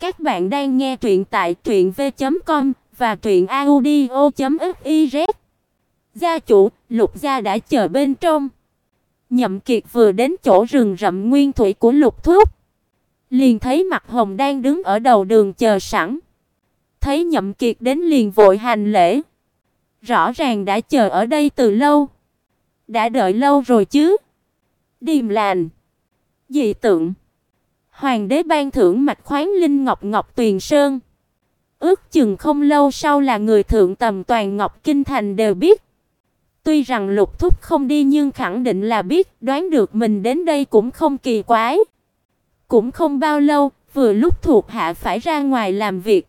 Các bạn đang nghe truyện tại truyệnv.com và truyệnaudio.fiz. Gia chủ, Lục gia đã chờ bên trong. Nhậm Kiệt vừa đến chỗ rừng rậm nguyên thủy của Lục Thúc, liền thấy Mặt Hồng đang đứng ở đầu đường chờ sẵn. Thấy Nhậm Kiệt đến liền vội hành lễ. Rõ ràng đã chờ ở đây từ lâu. Đã đợi lâu rồi chứ? Điềm lành, dị tượng. Hoàng đế ban thưởng mạch khoáng linh ngọc ngọc tuyền sơn. Ước chừng không lâu sau là người thượng tầm toàn ngọc kinh thành đều biết. Tuy rằng Lục Thúc không đi nhưng khẳng định là biết, đoán được mình đến đây cũng không kỳ quái. Cũng không bao lâu, vừa lúc thuộc hạ phải ra ngoài làm việc.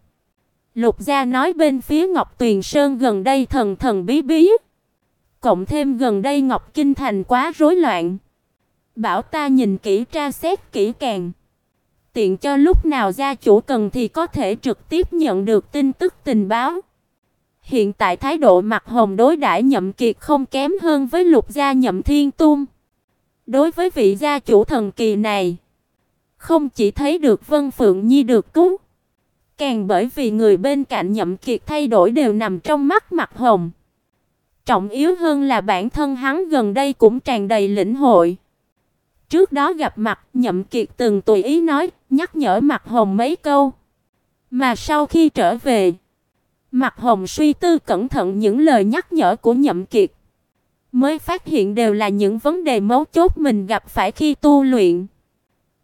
Lục gia nói bên phía Ngọc Tuyền Sơn gần đây thần thần bí bí. Cộng thêm gần đây Ngọc Kinh thành quá rối loạn. Bảo ta nhìn kỹ tra xét kỹ càng. Tiện cho lúc nào gia chủ cần thì có thể trực tiếp nhận được tin tức tình báo. Hiện tại thái độ mặt hồng đối đãi Nhậm Kiệt không kém hơn với Lục gia Nhậm Thiên Tung. Đối với vị gia chủ thần kỳ này, không chỉ thấy được Vân Phượng Nhi được cứu, càng bởi vì người bên cạnh Nhậm Kiệt thay đổi đều nằm trong mắt mặt hồng. Trọng yếu hơn là bản thân hắn gần đây cũng tràn đầy lĩnh hội. Trước đó gặp mặt, Nhậm Kiệt từng tùy ý nói, nhắc nhở Mạc Hồng mấy câu. Mà sau khi trở về, Mạc Hồng suy tư cẩn thận những lời nhắc nhở của Nhậm Kiệt, mới phát hiện đều là những vấn đề mấu chốt mình gặp phải khi tu luyện.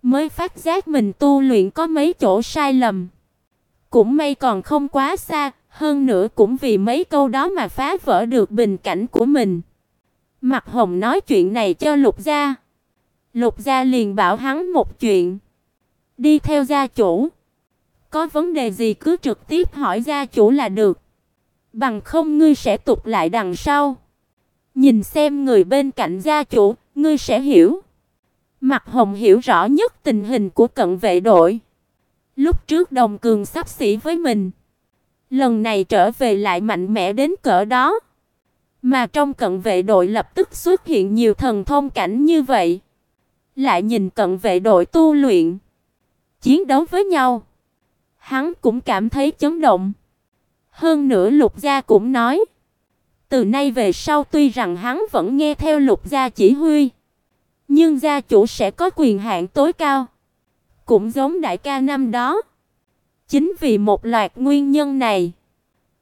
Mới phát giác mình tu luyện có mấy chỗ sai lầm. Cũng may còn không quá xa, hơn nữa cũng vì mấy câu đó mà phá vỡ được bình cảnh của mình. Mạc Hồng nói chuyện này cho Lục gia. Lục gia liền bảo hắn một chuyện. Đi theo gia chủ. Có vấn đề gì cứ trực tiếp hỏi gia chủ là được. Bằng không ngươi sẽ tụt lại đằng sau. Nhìn xem người bên cạnh gia chủ, ngươi sẽ hiểu. Mặt Hồng hiểu rõ nhất tình hình của cận vệ đội. Lúc trước Đồng Cường sắp xỉ với mình, lần này trở về lại mạnh mẽ đến cỡ đó. Mà trong cận vệ đội lập tức xuất hiện nhiều thần thông cảnh như vậy. Lại nhìn cận vệ đội tu luyện, chiến đấu với nhau, hắn cũng cảm thấy chấn động. Hơn nữa Lục gia cũng nói, từ nay về sau tuy rằng hắn vẫn nghe theo Lục gia chỉ huy, nhưng gia chủ sẽ có quyền hạn tối cao, cũng giống đại ca năm đó. Chính vì một loạt nguyên nhân này,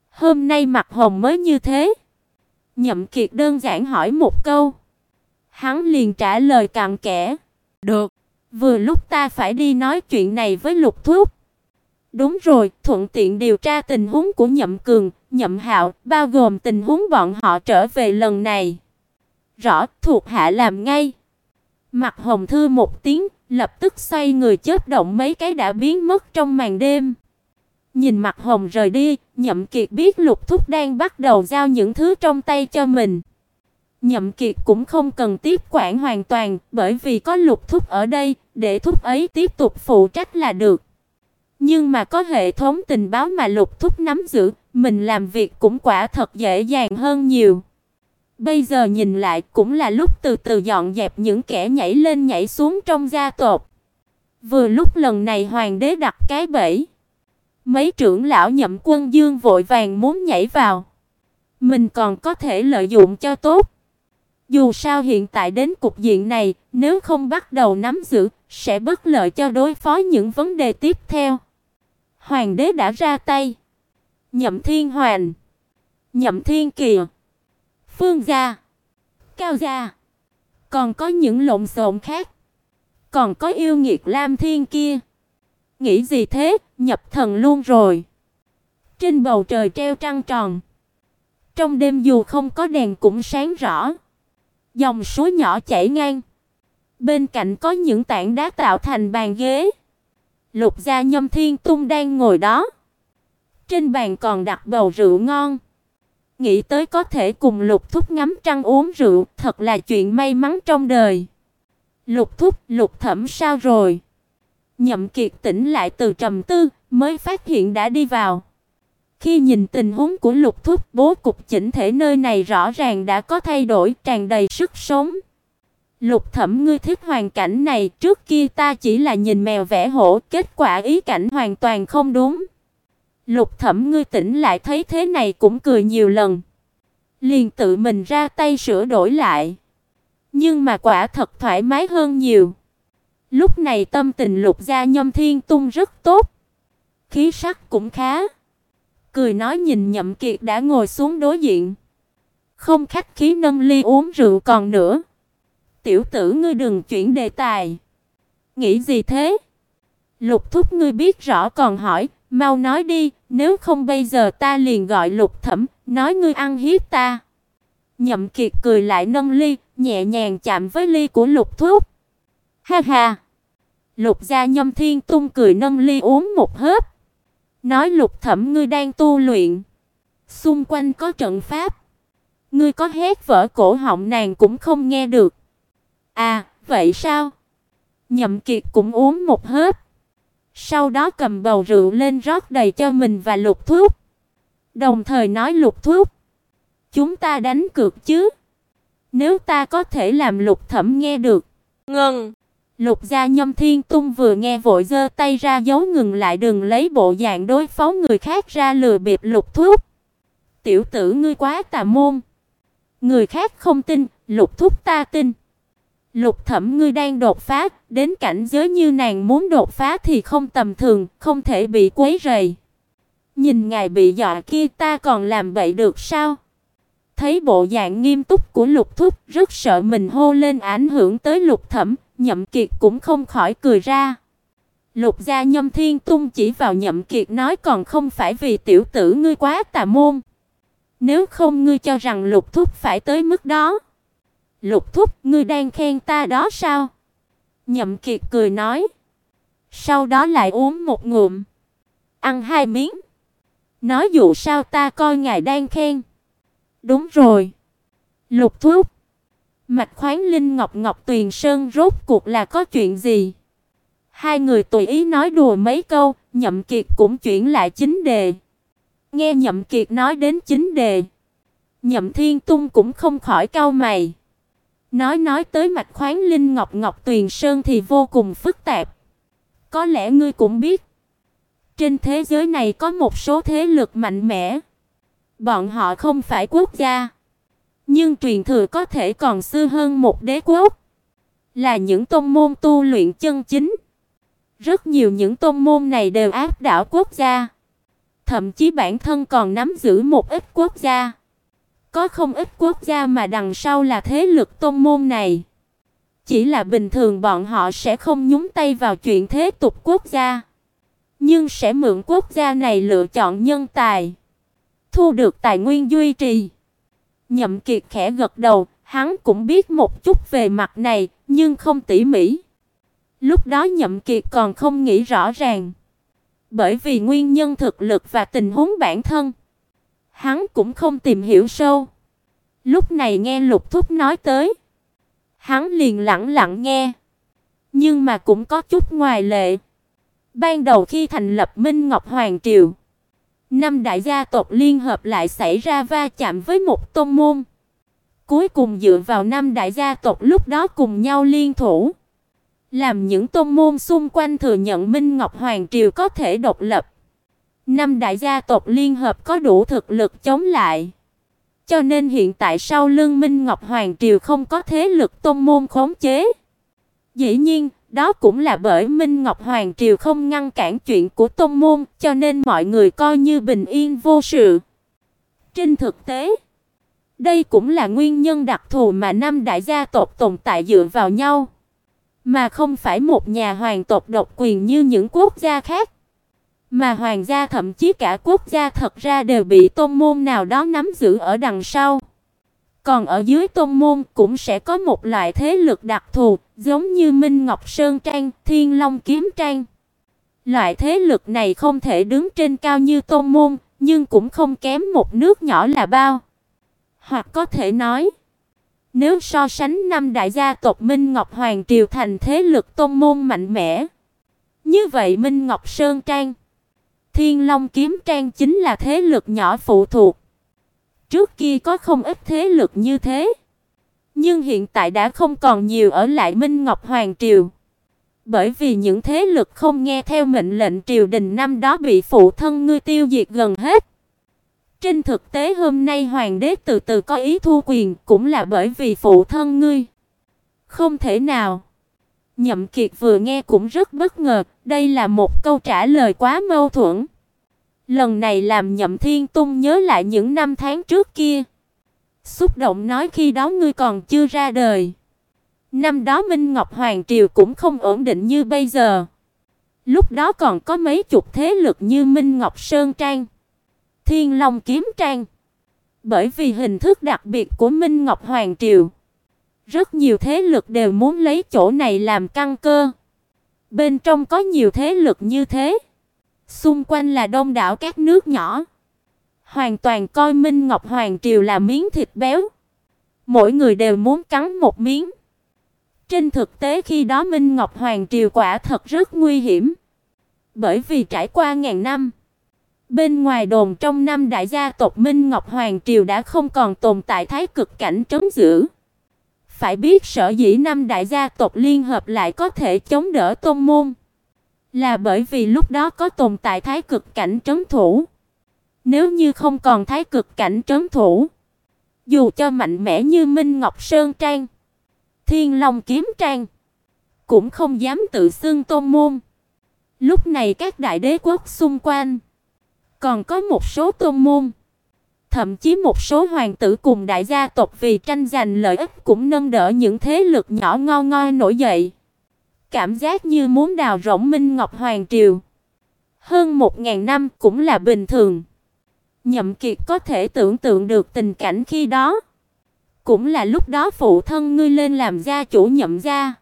hôm nay mặt Hồng mới như thế. Nhậm Kiệt đơn giản hỏi một câu, hắn liền trả lời cặn kẽ. Được, vừa lúc ta phải đi nói chuyện này với Lục Thúc. Đúng rồi, thuận tiện điều tra tình huống của Nhậm Cường, Nhậm Hạo, bao gồm tình huống bọn họ trở về lần này. Rõ, thuộc hạ làm ngay. Mặt Hồng Thư một tiếng, lập tức xoay người chớp động mấy cái đã biến mất trong màn đêm. Nhìn mặt Hồng rời đi, Nhậm Kiệt biết Lục Thúc đang bắt đầu giao những thứ trong tay cho mình. Nhậm Kiệt cũng không cần tiếp quản hoàn toàn, bởi vì có Lục Thúc ở đây, để thúc ấy tiếp tục phụ trách là được. Nhưng mà có hệ thống tình báo mà Lục Thúc nắm giữ, mình làm việc cũng quả thật dễ dàng hơn nhiều. Bây giờ nhìn lại cũng là lúc từ từ dọn dẹp những kẻ nhảy lên nhảy xuống trong gia tộc. Vừa lúc lần này hoàng đế đặt cái bẫy, mấy trưởng lão Nhậm Quân Dương vội vàng muốn nhảy vào. Mình còn có thể lợi dụng cho tốt. Dù sao hiện tại đến cục diện này, nếu không bắt đầu nắm giữ, sẽ bất lợi cho đối phó những vấn đề tiếp theo. Hoàng đế đã ra tay. Nhậm Thiên Hoàn, Nhậm Thiên kiều Phương gia, Cao gia, còn có những lộn xộn khác. Còn có yêu nghiệt Lam Thiên kia. Nghĩ gì thế, nhập thần luôn rồi. Trên bầu trời treo trăng tròn. Trong đêm dù không có đèn cũng sáng rõ. Dòng suối nhỏ chảy ngang. Bên cạnh có những tảng đá tạo thành bàn ghế. Lục gia Nhâm Thiên Tung đang ngồi đó. Trên bàn còn đặt bầu rượu ngon. Nghĩ tới có thể cùng Lục Thúc ngắm trăng uống rượu, thật là chuyện may mắn trong đời. Lục Thúc, Lục Thẩm sao rồi? Nhậm Kiệt tỉnh lại từ trầm tư, mới phát hiện đã đi vào. Khi nhìn tình huống của Lục Thúc, bố cục chỉnh thể nơi này rõ ràng đã có thay đổi, tràn đầy sức sống. Lục Thẩm ngươi thích hoàn cảnh này, trước kia ta chỉ là nhìn mèo vẽ hổ, kết quả ý cảnh hoàn toàn không đúng. Lục Thẩm ngươi tỉnh lại thấy thế này cũng cười nhiều lần, liền tự mình ra tay sửa đổi lại. Nhưng mà quả thật thoải mái hơn nhiều. Lúc này tâm tình Lục Gia Nhâm Thiên Tung rất tốt, khí sắc cũng khá. Cười nói nhìn Nhậm Kiệt đã ngồi xuống đối diện, không khách khí nâng ly uống rượu còn nữa. "Tiểu tử ngươi đừng chuyển đề tài." "Nghĩ gì thế?" Lục Thúc ngươi biết rõ còn hỏi, mau nói đi, nếu không bây giờ ta liền gọi Lục Thẩm, nói ngươi ăn hiếp ta. Nhậm Kiệt cười lại nâng ly, nhẹ nhàng chạm với ly của Lục Thúc. Ha ha. Lục Gia Nhâm Thiên Tung cười nâng ly uống một hớp. Nói Lục Thẩm ngươi đang tu luyện, xung quanh có trận pháp, ngươi có hét vỡ cổ họng nàng cũng không nghe được. À, vậy sao? Nhậm Kiệt cũng uống một hớp. Sau đó cầm bầu rượu lên rót đầy cho mình và Lục Thúc. Đồng thời nói Lục Thúc, chúng ta đánh cược chứ? Nếu ta có thể làm Lục Thẩm nghe được. Ngừng. Lục Gia Nhâm Thiên Tung vừa nghe vội giơ tay ra dấu ngừng lại đừng lấy bộ dạng đối phó người khác ra lừa bịp Lục Thúc. Tiểu tử ngươi quá tà môn. Người khác không tin, Lục Thúc ta tin. Lục Thẩm ngươi đang đột phá, đến cảnh giới như nàng muốn đột phá thì không tầm thường, không thể bị quấy rầy. Nhìn ngài bị dọa kia ta còn làm vậy được sao? Thấy bộ dạng nghiêm túc của Lục Thúc, rất sợ mình hô lên ảnh hưởng tới Lục Thẩm, Nhậm Kiệt cũng không khỏi cười ra. Lục gia Nhâm Thiên Tung chỉ vào Nhậm Kiệt nói còn không phải vì tiểu tử ngươi quá tà môn. Nếu không ngươi cho rằng Lục Thúc phải tới mức đó. Lục Thúc, ngươi đang khen ta đó sao? Nhậm Kiệt cười nói. Sau đó lại uống một ngụm, ăn hai miếng. Nói dù sao ta coi ngài đang khen. Đúng rồi. Lục Thúc, Mạch khoáng linh ngọc ngọc tuyền sơn rốt cuộc là có chuyện gì? Hai người tùy ý nói đùa mấy câu, Nhậm Kiệt cũng chuyển lại chính đề. Nghe Nhậm Kiệt nói đến chính đề, Nhậm Thiên Tung cũng không khỏi cau mày. Nói nói tới mạch khoáng linh ngọc ngọc tuyền sơn thì vô cùng phức tạp. Có lẽ ngươi cũng biết, trên thế giới này có một số thế lực mạnh mẽ. Bọn họ không phải quốc gia, nhưng truyền thừa có thể còn xưa hơn một đế quốc, là những tôn môn tu luyện chân chính. Rất nhiều những tôn môn này đều áp đảo quốc gia, thậm chí bản thân còn nắm giữ một ít quốc gia. Có không ít quốc gia mà đằng sau là thế lực tôn môn này. Chỉ là bình thường bọn họ sẽ không nhúng tay vào chuyện thế tục quốc gia, nhưng sẽ mượn quốc gia này lựa chọn nhân tài, thu được tài nguyên duy trì. Nhậm Kiệt khẽ gật đầu, hắn cũng biết một chút về mặt này, nhưng không tỉ mỉ. Lúc đó Nhậm Kiệt còn không nghĩ rõ ràng, bởi vì nguyên nhân thực lực và tình huống bản thân, hắn cũng không tìm hiểu sâu. Lúc này nghe Lục Thúc nói tới, hắn liền lặng lặng nghe, nhưng mà cũng có chút ngoài lệ. Ban đầu khi thành lập Minh Ngọc Hoàng triều, năm đại gia tộc liên hợp lại xảy ra va chạm với một tôn môn. Cuối cùng dựa vào năm đại gia tộc lúc đó cùng nhau liên thủ, làm những tôn môn xung quanh thừa nhận Minh Ngọc Hoàng triều có thể độc lập. Năm đại gia tộc liên hợp có đủ thực lực chống lại. Cho nên hiện tại sau lưng Minh Ngọc Hoàng triều không có thế lực tôn môn khống chế. Dĩ nhiên, đó cũng là bởi Minh Ngọc Hoàng triều không ngăn cản chuyện của tôn môn, cho nên mọi người coi như bình yên vô sự. Trên thực tế, đây cũng là nguyên nhân đặc thù mà năm đại gia tộc tồn tại dựa vào nhau, mà không phải một nhà hoàng tộc độc quyền như những quốc gia khác. Mà hoàng gia thậm chí cả quốc gia thật ra đều bị tôn môn nào đó nắm giữ ở đằng sau. Còn ở dưới tôn môn cũng sẽ có một loại thế lực đặc thù, giống như Minh Ngọc Sơn Trang, Thiên Long Kiếm Trang. Loại thế lực này không thể đứng trên cao như tôn môn, nhưng cũng không kém một nước nhỏ là bao. Hoặc có thể nói, nếu so sánh năm đại gia tộc Minh Ngọc Hoàng triều thành thế lực tôn môn mạnh mẽ, như vậy Minh Ngọc Sơn Trang, Thiên Long Kiếm Trang chính là thế lực nhỏ phụ thuộc. Trước kia có không ít thế lực như thế, Nhưng hiện tại đã không còn nhiều ở lại Minh Ngọc Hoàng triều. Bởi vì những thế lực không nghe theo mệnh lệnh triều đình năm đó bị phụ thân ngươi tiêu diệt gần hết. Trên thực tế hôm nay hoàng đế từ từ có ý thu quyền cũng là bởi vì phụ thân ngươi. Không thể nào. Nhậm Kiệt vừa nghe cũng rất bất ngờ, đây là một câu trả lời quá mâu thuẫn. Lần này làm Nhậm Thiên Tung nhớ lại những năm tháng trước kia. Xúc động nói khi đó ngươi còn chưa ra đời. Năm đó Minh Ngọc Hoàng triều cũng không ổn định như bây giờ. Lúc đó còn có mấy chục thế lực như Minh Ngọc Sơn Trang, Thiên Long Kiếm Trang. Bởi vì hình thức đặc biệt của Minh Ngọc Hoàng triều, rất nhiều thế lực đều muốn lấy chỗ này làm căn cơ. Bên trong có nhiều thế lực như thế, xung quanh là đông đảo các nước nhỏ. Hoàn toàn coi Minh Ngọc Hoàng triều là miếng thịt béo. Mỗi người đều muốn cắn một miếng. Trên thực tế khi đó Minh Ngọc Hoàng triều quả thật rất nguy hiểm. Bởi vì trải qua ngàn năm, bên ngoài đồn trong năm đại gia tộc Minh Ngọc Hoàng triều đã không còn tồn tại thái cực cảnh trấn giữ. Phải biết sở dĩ năm đại gia tộc liên hợp lại có thể chống đỡ tôn môn, là bởi vì lúc đó có tồn tại thái cực cảnh trấn thủ. Nếu như không còn thái cực cảnh trấn thủ, dù cho mạnh mẽ như Minh Ngọc Sơn Trang, Thiên Long kiếm trang cũng không dám tự xưng tôn môn. Lúc này các đại đế quốc xung quanh còn có một số tôn môn, thậm chí một số hoàng tử cùng đại gia tộc vì tranh giành lợi ích cũng nâng đỡ những thế lực nhỏ ngo ngoi nổi dậy. Cảm giác như muốn đào rỗng Minh Ngọc Hoàng triều. Hơn một ngàn năm cũng là bình thường. Nhậm Kiệt có thể tưởng tượng được tình cảnh khi đó. Cũng là lúc đó phụ thân ngươi lên làm gia chủ nhậm gia.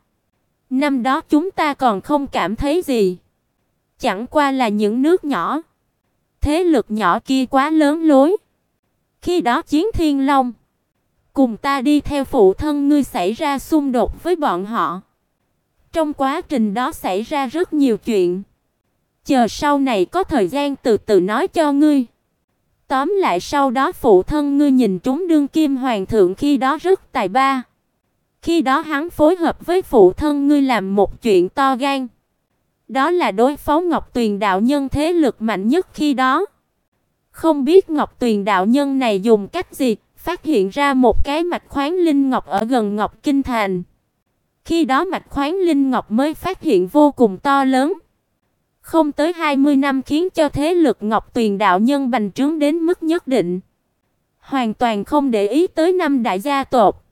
Năm đó chúng ta còn không cảm thấy gì. Chẳng qua là những nước nhỏ. Thế lực nhỏ kia quá lớn lối. Khi đó chiến thiên long. Cùng ta đi theo phụ thân ngươi xảy ra xung đột với bọn họ. Trong quá trình đó xảy ra rất nhiều chuyện. Chờ sau này có thời gian từ từ nói cho ngươi. Tóm lại sau đó phụ thân ngươi nhìn trúng đương kim hoàng thượng khi đó rất tài ba. Khi đó hắn phối hợp với phụ thân ngươi làm một chuyện to gan. Đó là đối phó Ngọc Tuyền đạo nhân thế lực mạnh nhất khi đó. Không biết Ngọc Tuyền đạo nhân này dùng cách gì, phát hiện ra một cái mạch khoáng linh ngọc ở gần Ngọc Kinh Thành. Khi đó mạch khoáng linh ngọc mới phát hiện vô cùng to lớn. Không tới 20 năm khiến cho thế lực Ngọc Tuyền đạo nhân bành trướng đến mức nhất định. Hoàn toàn không để ý tới năm đại gia tộc.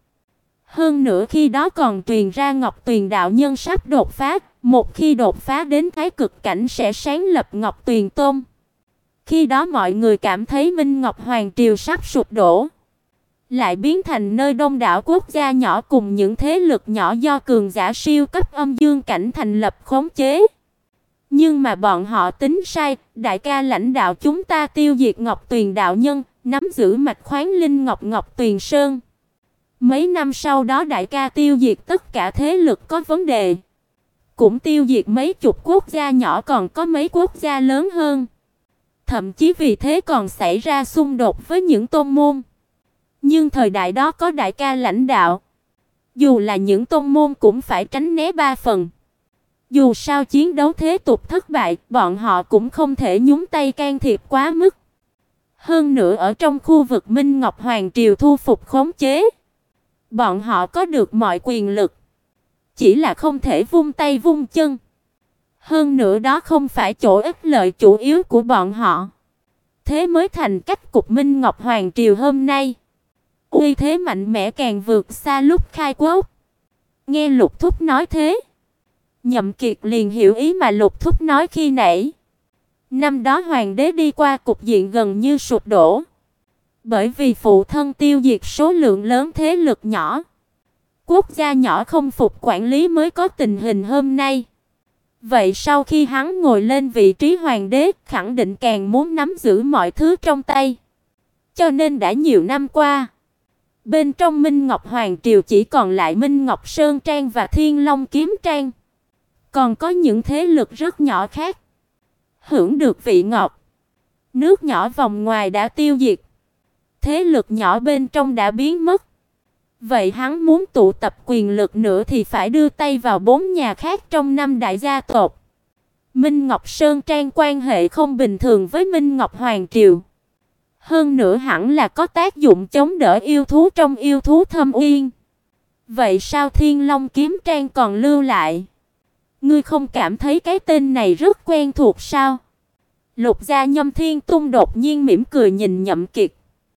Hơn nữa khi đó còn truyền ra Ngọc Tuyền đạo nhân sắp đột phá, một khi đột phá đến thái cực cảnh sẽ sáng lập Ngọc Tuyền Tôn. Khi đó mọi người cảm thấy Minh Ngọc Hoàng triều sắp sụp đổ, lại biến thành nơi đông đảo quốc gia nhỏ cùng những thế lực nhỏ do cường giả siêu cấp âm dương cảnh thành lập khống chế. Nhưng mà bọn họ tính sai, đại ca lãnh đạo chúng ta tiêu diệt Ngọc Tuyền đạo nhân, nắm giữ mạch khoáng linh ngọc Ngọc Tuyền Sơn. Mấy năm sau đó đại ca tiêu diệt tất cả thế lực có vấn đề, cũng tiêu diệt mấy chục quốc gia nhỏ còn có mấy quốc gia lớn hơn. Thậm chí vì thế còn xảy ra xung đột với những tôn môn. Nhưng thời đại đó có đại ca lãnh đạo, dù là những tôn môn cũng phải tránh né ba phần. Dù sao chiến đấu thế tục thất bại, bọn họ cũng không thể nhúng tay can thiệp quá mức. Hơn nữa ở trong khu vực Minh Ngọc Hoàng triều thu phục khống chế, bọn họ có được mọi quyền lực, chỉ là không thể vung tay vung chân. Hơn nữa đó không phải chỗ ích lợi chủ yếu của bọn họ. Thế mới thành cách cục Minh Ngọc Hoàng triều hôm nay. Uy thế mạnh mẽ càng vượt xa lúc khai quốc. Nghe Lục Thúc nói thế, Nhậm Kiệt liền hiểu ý mà Lục Thúc nói khi nãy. Năm đó hoàng đế đi qua cục diện gần như sụp đổ, bởi vì phụ thân tiêu diệt số lượng lớn thế lực nhỏ. Quốc gia nhỏ không phục quản lý mới có tình hình hôm nay. Vậy sau khi hắn ngồi lên vị trí hoàng đế, khẳng định càng muốn nắm giữ mọi thứ trong tay. Cho nên đã nhiều năm qua, bên trong Minh Ngọc Hoàng triều chỉ còn lại Minh Ngọc Sơn Trang và Thiên Long Kiếm Trang. Còn có những thế lực rất nhỏ khác. Hưởng được vị ngọc Nước nhỏ vòng ngoài đã tiêu diệt. Thế lực nhỏ bên trong đã biến mất. Vậy hắn muốn tụ tập quyền lực nữa thì phải đưa tay vào bốn nhà khác trong năm đại gia tộc. Minh Ngọc Sơn Trang quan hệ không bình thường với Minh Ngọc Hoàng Triều. Hơn nữa hẳn là có tác dụng chống đỡ yêu thú trong yêu thú thâm uyên. Vậy sao Thiên Long kiếm trang còn lưu lại? Ngươi không cảm thấy cái tên này rất quen thuộc sao? Lục Gia Nhâm Thiên Tung đột nhiên mỉm cười nhìn Nhậm Kiệt.